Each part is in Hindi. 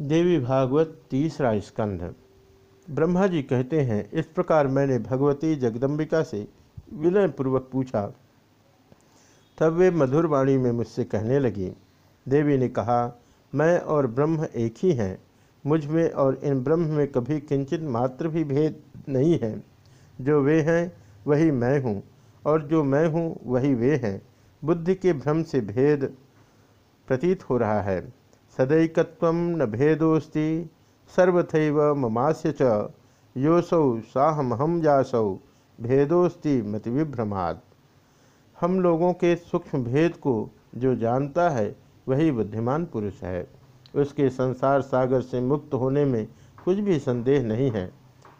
देवी भागवत तीसरा स्कंध। ब्रह्मा जी कहते हैं, इस प्रकार मैंने भगवती जगदम्बिका से विनयपूर्वक पूछा। तब वे मधुर वाणी में मुझसे कहने लगी। देवी ने कहा, मैं और ब्रह्म एक ही हैं। मुझमें और इन ब्रह्म में कभी किंचित मात्र भी भेद नहीं है। जो वे हैं, वही मैं हूँ। और जो मैं हूँ, वही वे हैं। बुद्धि के भ्रम से भेद प्रतीत हो रहा है। सदैकत्व न भेदोस्ति सर्वथैव ममास्य च। योसौ साहमहम जासौ भेदोस्ति मति विभ्रमाद हम लोगों के सूक्ष्म भेद को जो जानता है, वही बुद्धिमान पुरुष है। उसके संसार सागर से मुक्त होने में कुछ भी संदेह नहीं है।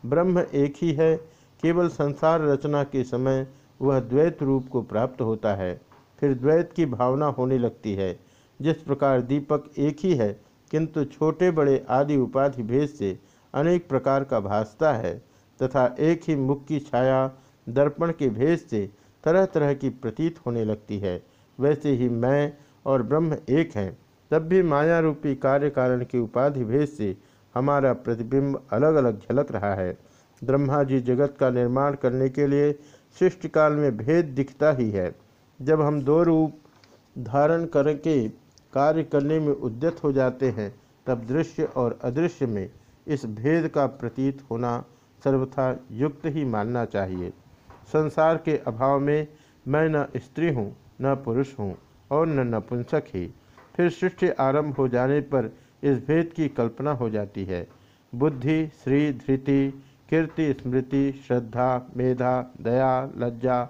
ब्रह्म एक ही है, केवल संसार रचना के समय वह द्वैत रूप को प्राप्त होता है। फिर द्वैत की भावना होने लगती है। जिस प्रकार दीपक एक ही है, किंतु छोटे बड़े आदि उपाधि भेद से अनेक प्रकार का भासता है, तथा एक ही मुख की छाया, दर्पण के भेद से तरह तरह की प्रतीत होने लगती है। वैसे ही मैं और ब्रह्म एक हैं, तब भी माया रूपी कार्य कारण की उपाधि भेद से हमारा प्रतिबिंब अलग अलग झलक रहा है। ब्रह्मा जी जगत का निर्माण करने के लिए सृष्टिकाल में भेद दिखता ही है। जब हम दो रूप धारण करके कार्य करने में उद्यत हो जाते हैं, तब दृश्य और अदृश्य में इस भेद का प्रतीत होना सर्वथा युक्त ही मानना चाहिए। संसार के अभाव में मैं न स्त्री हूँ, न पुरुष हूँ और न नपुंसक ही। फिर सृष्टि आरंभ हो जाने पर इस भेद की कल्पना हो जाती है। बुद्धि श्री धृति, कीर्ति, स्मृति, श्रद्धा, मेधा, दया, लज्जा,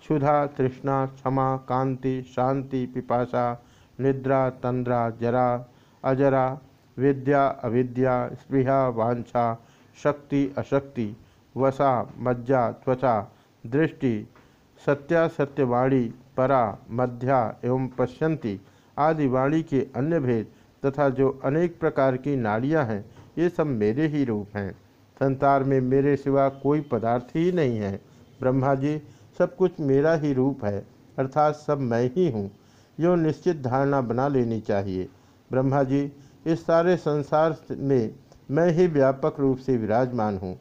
क्षुधा, तृष्णा, क्षमा, कांति, शांति पिपाशा निद्रा, तंद्रा, जरा, अजरा, विद्या, अविद्या, स्पृहा, वांछा, शक्ति, अशक्ति, वसा, मज्जा, त्वचा, दृष्टि, सत्यासत्यवाणी, परा, मध्या एवं पश्यंती आदि वाणी के अन्य भेद तथा जो अनेक प्रकार की नाड़ियाँ हैं, ये सब मेरे ही रूप हैं। संसार में मेरे सिवा कोई पदार्थ ही नहीं है। ब्रह्मा जी, सब कुछ मेरा ही रूप है, अर्थात सब मैं ही हूँ। यो निश्चित धारणा बना लेनी चाहिए। ब्रह्मा जी, इस सारे संसार में मैं ही व्यापक रूप से विराजमान हूँ।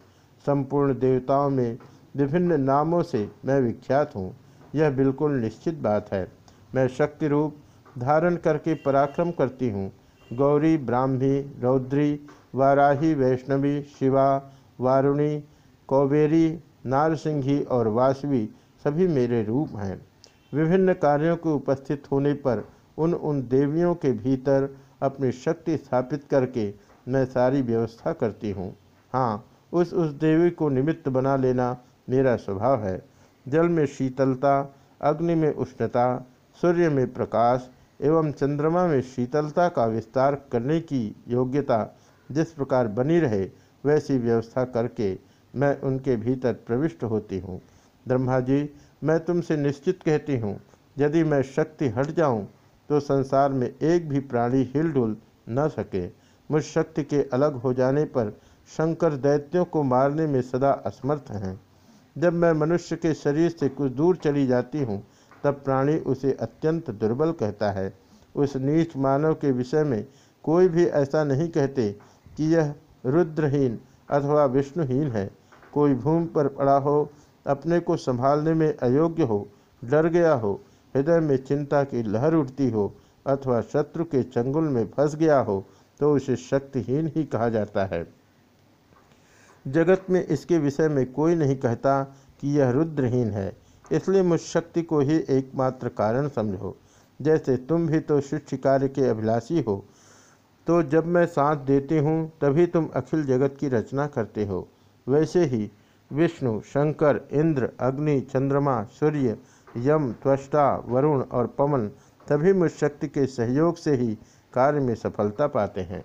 संपूर्ण देवताओं में विभिन्न नामों से मैं विख्यात हूँ। यह बिल्कुल निश्चित बात है। मैं शक्ति रूप धारण करके पराक्रम करती हूँ। गौरी, ब्राह्मी, रौद्री, वाराही, वैष्णवी, शिवा, वारुणी कौबेरी नारसिंही और वासवी सभी मेरे रूप हैं। विभिन्न कार्यों के उपस्थित होने पर उन उन देवियों के भीतर अपनी शक्ति स्थापित करके मैं सारी व्यवस्था करती हूँ। हाँ उस उस देवी को निमित्त बना लेना मेरा स्वभाव है। जल में शीतलता, अग्नि में उष्णता, सूर्य में प्रकाश एवं चंद्रमा में शीतलता का विस्तार करने की योग्यता जिस प्रकार बनी रहे, वैसी व्यवस्था करके मैं उनके भीतर प्रविष्ट होती हूँ। ब्रह्मा जी मैं तुमसे निश्चित कहती हूँ, यदि मैं शक्ति हट जाऊँ तो संसार में एक भी प्राणी हिलडुल न सके। मुझ शक्ति के अलग हो जाने पर शंकर दैत्यों को मारने में सदा असमर्थ हैं। जब मैं मनुष्य के शरीर से कुछ दूर चली जाती हूँ, तब प्राणी उसे अत्यंत दुर्बल कहता है। उस नीच मानव के विषय में कोई भी ऐसा नहीं कहते कि यह रुद्रहीन अथवा विष्णुहीन है। कोई भूमि पर पड़ा हो अपने को संभालने में अयोग्य हो, डर गया हो, हृदय में चिंता की लहर उठती हो अथवा शत्रु के चंगुल में फंस गया हो तो उसे शक्तिहीन ही कहा जाता है। जगत में इसके विषय में कोई नहीं कहता कि यह रुद्रहीन है, इसलिए मुझ शक्ति को ही एकमात्र कारण समझो। जैसे तुम भी तो शिष्य कार्य के अभिलाषी हो तो जब मैं साथ देती हूँ, तभी तुम अखिल जगत की रचना करते हो। वैसे ही विष्णु, शंकर, इंद्र, अग्नि, चंद्रमा, सूर्य, यम, त्वष्टा, वरुण और पवन सभी मुझ शक्ति के सहयोग से ही कार्य में सफलता पाते हैं।